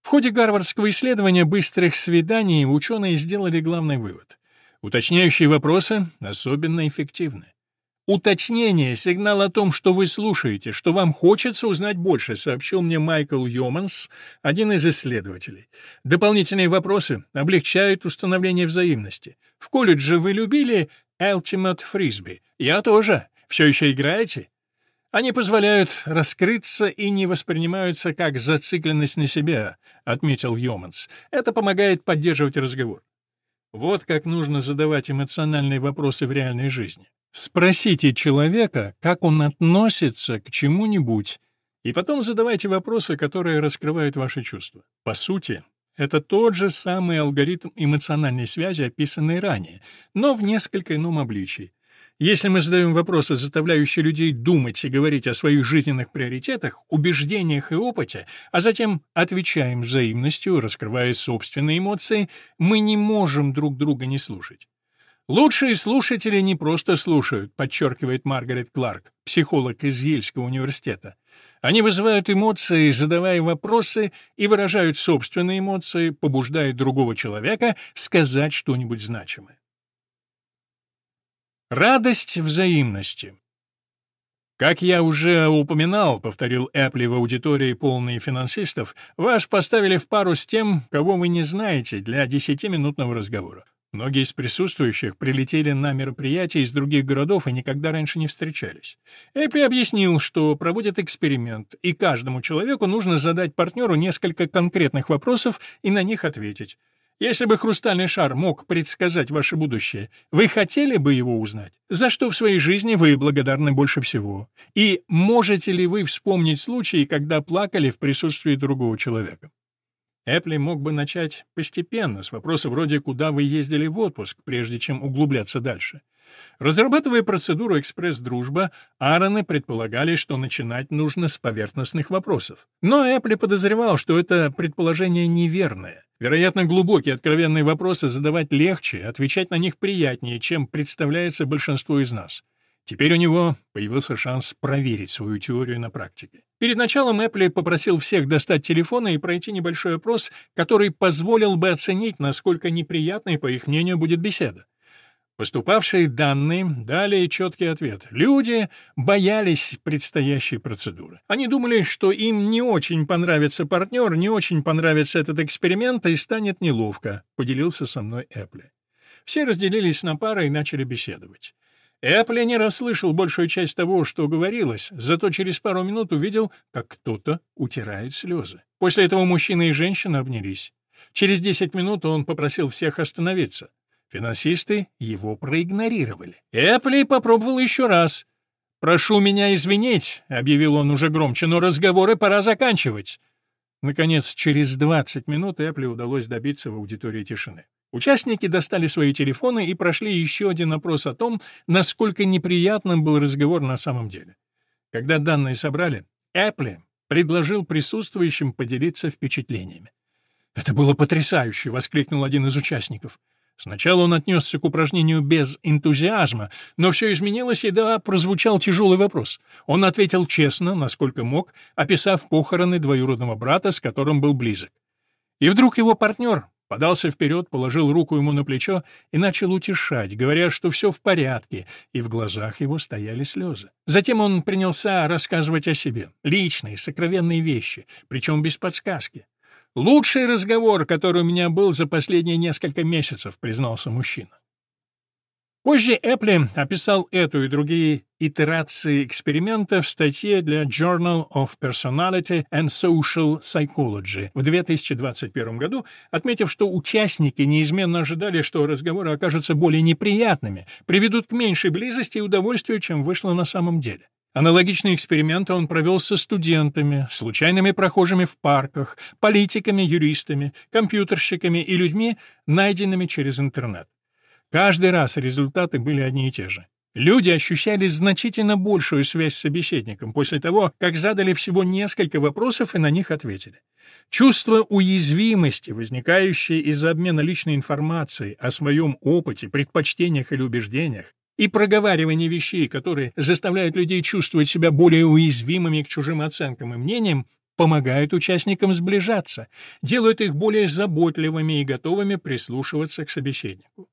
В ходе гарвардского исследования быстрых свиданий ученые сделали главный вывод. Уточняющие вопросы особенно эффективны. «Уточнение — сигнал о том, что вы слушаете, что вам хочется узнать больше», сообщил мне Майкл Йоманс, один из исследователей. «Дополнительные вопросы облегчают установление взаимности. В колледже вы любили Ultimate Frisbee? Я тоже. Все еще играете?» Они позволяют раскрыться и не воспринимаются как зацикленность на себя, отметил Йоманс. Это помогает поддерживать разговор. Вот как нужно задавать эмоциональные вопросы в реальной жизни. Спросите человека, как он относится к чему-нибудь, и потом задавайте вопросы, которые раскрывают ваши чувства. По сути, это тот же самый алгоритм эмоциональной связи, описанный ранее, но в несколько ином обличии. Если мы задаем вопросы, заставляющие людей думать и говорить о своих жизненных приоритетах, убеждениях и опыте, а затем отвечаем взаимностью, раскрывая собственные эмоции, мы не можем друг друга не слушать. Лучшие слушатели не просто слушают, подчеркивает Маргарет Кларк, психолог из Ельского университета. Они вызывают эмоции, задавая вопросы, и выражают собственные эмоции, побуждая другого человека сказать что-нибудь значимое. Радость взаимности. Как я уже упоминал, повторил Эпли в аудитории полной финансистов, вас поставили в пару с тем, кого вы не знаете, для десятиминутного разговора. Многие из присутствующих прилетели на мероприятия из других городов и никогда раньше не встречались. Эпли объяснил, что проводит эксперимент, и каждому человеку нужно задать партнеру несколько конкретных вопросов и на них ответить. Если бы хрустальный шар мог предсказать ваше будущее, вы хотели бы его узнать? За что в своей жизни вы благодарны больше всего? И можете ли вы вспомнить случаи, когда плакали в присутствии другого человека? Эпли мог бы начать постепенно, с вопроса вроде «Куда вы ездили в отпуск?», прежде чем углубляться дальше. Разрабатывая процедуру «Экспресс-дружба», Аароны предполагали, что начинать нужно с поверхностных вопросов. Но Эпли подозревал, что это предположение неверное. Вероятно, глубокие откровенные вопросы задавать легче, отвечать на них приятнее, чем представляется большинству из нас. Теперь у него появился шанс проверить свою теорию на практике. Перед началом Эпли попросил всех достать телефоны и пройти небольшой опрос, который позволил бы оценить, насколько неприятной, по их мнению, будет беседа. Поступавшие данные дали четкий ответ. Люди боялись предстоящей процедуры. Они думали, что им не очень понравится партнер, не очень понравится этот эксперимент и станет неловко, поделился со мной Эпли. Все разделились на пары и начали беседовать. Эпли не расслышал большую часть того, что говорилось, зато через пару минут увидел, как кто-то утирает слезы. После этого мужчина и женщина обнялись. Через десять минут он попросил всех остановиться. Финансисты его проигнорировали. Эпли попробовал еще раз. «Прошу меня извинить», — объявил он уже громче, — «но разговоры пора заканчивать». Наконец, через 20 минут Эпли удалось добиться в аудитории тишины. Участники достали свои телефоны и прошли еще один опрос о том, насколько неприятным был разговор на самом деле. Когда данные собрали, Эпли предложил присутствующим поделиться впечатлениями. «Это было потрясающе!» — воскликнул один из участников. Сначала он отнесся к упражнению без энтузиазма, но все изменилось, и да, прозвучал тяжелый вопрос. Он ответил честно, насколько мог, описав похороны двоюродного брата, с которым был близок. И вдруг его партнер подался вперед, положил руку ему на плечо и начал утешать, говоря, что все в порядке, и в глазах его стояли слезы. Затем он принялся рассказывать о себе, личные, сокровенные вещи, причем без подсказки. «Лучший разговор, который у меня был за последние несколько месяцев», — признался мужчина. Позже Эпли описал эту и другие итерации эксперимента в статье для Journal of Personality and Social Psychology в 2021 году, отметив, что участники неизменно ожидали, что разговоры окажутся более неприятными, приведут к меньшей близости и удовольствию, чем вышло на самом деле. Аналогичные эксперименты он провел со студентами, случайными прохожими в парках, политиками, юристами, компьютерщиками и людьми, найденными через интернет. Каждый раз результаты были одни и те же. Люди ощущали значительно большую связь с собеседником после того, как задали всего несколько вопросов и на них ответили. Чувство уязвимости, возникающее из-за обмена личной информацией о своем опыте, предпочтениях или убеждениях, и проговаривание вещей, которые заставляют людей чувствовать себя более уязвимыми к чужим оценкам и мнениям, помогают участникам сближаться, делают их более заботливыми и готовыми прислушиваться к собеседнику.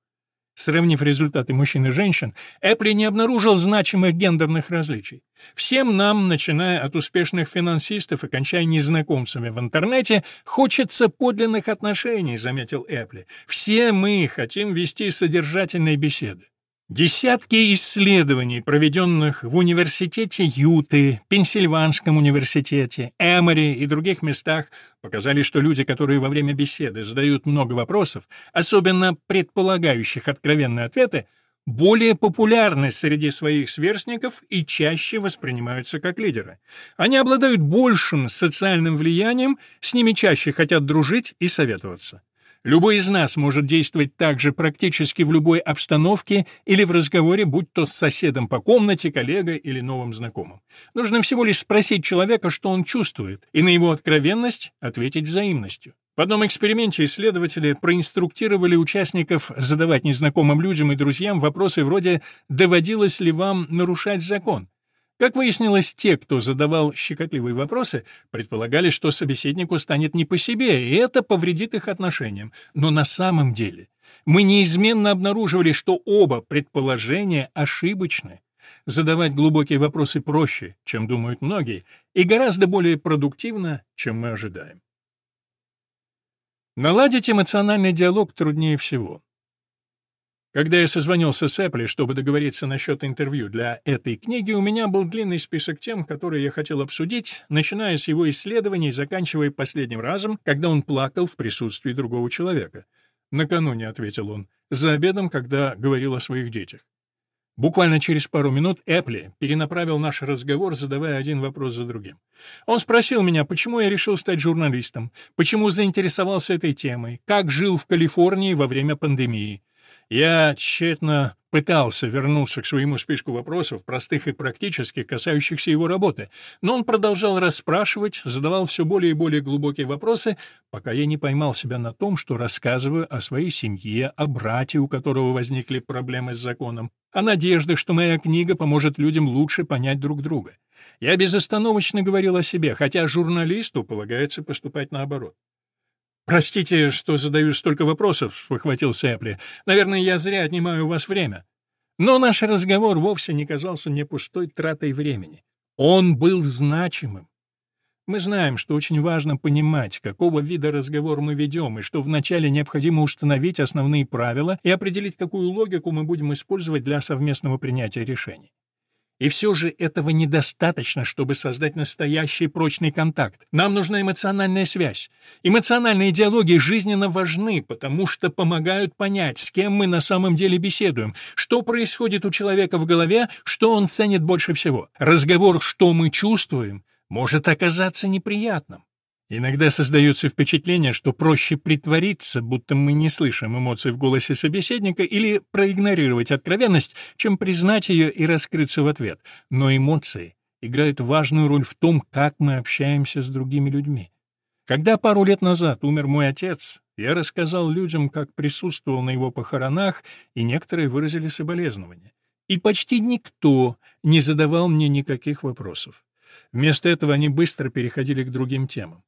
Сравнив результаты мужчин и женщин, Эпли не обнаружил значимых гендерных различий. Всем нам, начиная от успешных финансистов и кончая незнакомцами в интернете, хочется подлинных отношений, заметил Эпли. Все мы хотим вести содержательные беседы. Десятки исследований, проведенных в университете Юты, Пенсильванском университете, Эмори и других местах, показали, что люди, которые во время беседы задают много вопросов, особенно предполагающих откровенные ответы, более популярны среди своих сверстников и чаще воспринимаются как лидеры. Они обладают большим социальным влиянием, с ними чаще хотят дружить и советоваться. Любой из нас может действовать так же практически в любой обстановке или в разговоре, будь то с соседом по комнате, коллегой или новым знакомым. Нужно всего лишь спросить человека, что он чувствует, и на его откровенность ответить взаимностью. В одном эксперименте исследователи проинструктировали участников задавать незнакомым людям и друзьям вопросы вроде «доводилось ли вам нарушать закон?». Как выяснилось, те, кто задавал щекотливые вопросы, предполагали, что собеседнику станет не по себе, и это повредит их отношениям. Но на самом деле мы неизменно обнаруживали, что оба предположения ошибочны. Задавать глубокие вопросы проще, чем думают многие, и гораздо более продуктивно, чем мы ожидаем. Наладить эмоциональный диалог труднее всего. Когда я созвонился с Эпли, чтобы договориться насчет интервью для этой книги, у меня был длинный список тем, которые я хотел обсудить, начиная с его исследований и заканчивая последним разом, когда он плакал в присутствии другого человека. «Накануне», — ответил он, — «за обедом, когда говорил о своих детях». Буквально через пару минут Эпли перенаправил наш разговор, задавая один вопрос за другим. Он спросил меня, почему я решил стать журналистом, почему заинтересовался этой темой, как жил в Калифорнии во время пандемии. Я тщетно пытался вернуться к своему списку вопросов, простых и практических, касающихся его работы, но он продолжал расспрашивать, задавал все более и более глубокие вопросы, пока я не поймал себя на том, что рассказываю о своей семье, о брате, у которого возникли проблемы с законом, о надежде, что моя книга поможет людям лучше понять друг друга. Я безостановочно говорил о себе, хотя журналисту полагается поступать наоборот. «Простите, что задаю столько вопросов», — выхватился Эпли. «Наверное, я зря отнимаю у вас время». Но наш разговор вовсе не казался мне пустой тратой времени. Он был значимым. Мы знаем, что очень важно понимать, какого вида разговор мы ведем, и что вначале необходимо установить основные правила и определить, какую логику мы будем использовать для совместного принятия решений. И все же этого недостаточно, чтобы создать настоящий прочный контакт. Нам нужна эмоциональная связь. Эмоциональные диалоги жизненно важны, потому что помогают понять, с кем мы на самом деле беседуем, что происходит у человека в голове, что он ценит больше всего. Разговор «что мы чувствуем» может оказаться неприятным. Иногда создается впечатление, что проще притвориться, будто мы не слышим эмоций в голосе собеседника, или проигнорировать откровенность, чем признать ее и раскрыться в ответ. Но эмоции играют важную роль в том, как мы общаемся с другими людьми. Когда пару лет назад умер мой отец, Я рассказал людям, как присутствовал на его похоронах, и некоторые выразили соболезнования. И почти никто не задавал мне никаких вопросов. Вместо этого они быстро переходили к другим темам.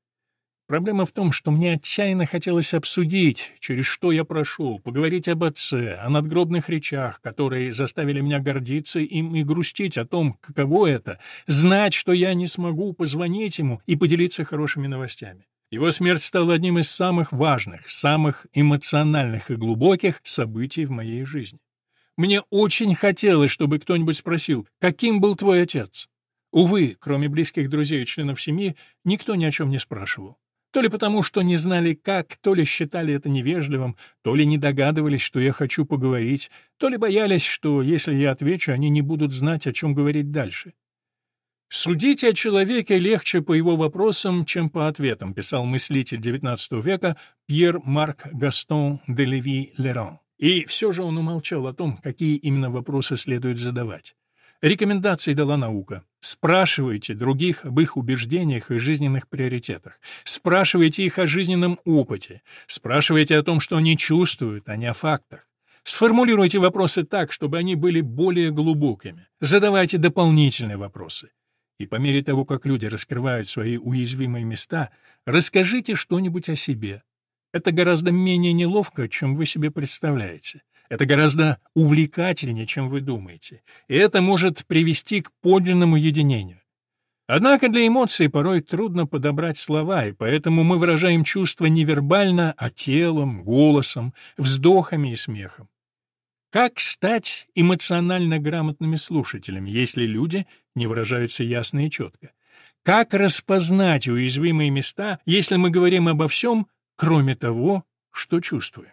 Проблема в том, что мне отчаянно хотелось обсудить, через что я прошел, поговорить об отце, о надгробных речах, которые заставили меня гордиться им и грустить о том, каково это — знать, что я не смогу позвонить ему и поделиться хорошими новостями. Его смерть стала одним из самых важных, самых эмоциональных и глубоких событий в моей жизни. Мне очень хотелось, чтобы кто-нибудь спросил, каким был твой отец? Увы, кроме близких друзей и членов семьи, никто ни о чем не спрашивал. То ли потому, что не знали как, то ли считали это невежливым, то ли не догадывались, что я хочу поговорить, то ли боялись, что если я отвечу, они не будут знать, о чем говорить дальше. «Судить о человеке легче по его вопросам, чем по ответам», писал мыслитель XIX века Пьер Марк Гастон де Леви Леран. И все же он умолчал о том, какие именно вопросы следует задавать. Рекомендации дала наука. Спрашивайте других об их убеждениях и жизненных приоритетах. Спрашивайте их о жизненном опыте. Спрашивайте о том, что они чувствуют, а не о фактах. Сформулируйте вопросы так, чтобы они были более глубокими. Задавайте дополнительные вопросы. И по мере того, как люди раскрывают свои уязвимые места, расскажите что-нибудь о себе. Это гораздо менее неловко, чем вы себе представляете. Это гораздо увлекательнее, чем вы думаете. И это может привести к подлинному единению. Однако для эмоций порой трудно подобрать слова, и поэтому мы выражаем чувства не вербально, а телом, голосом, вздохами и смехом. Как стать эмоционально грамотными слушателями, если люди не выражаются ясно и четко? Как распознать уязвимые места, если мы говорим обо всем, кроме того, что чувствуем?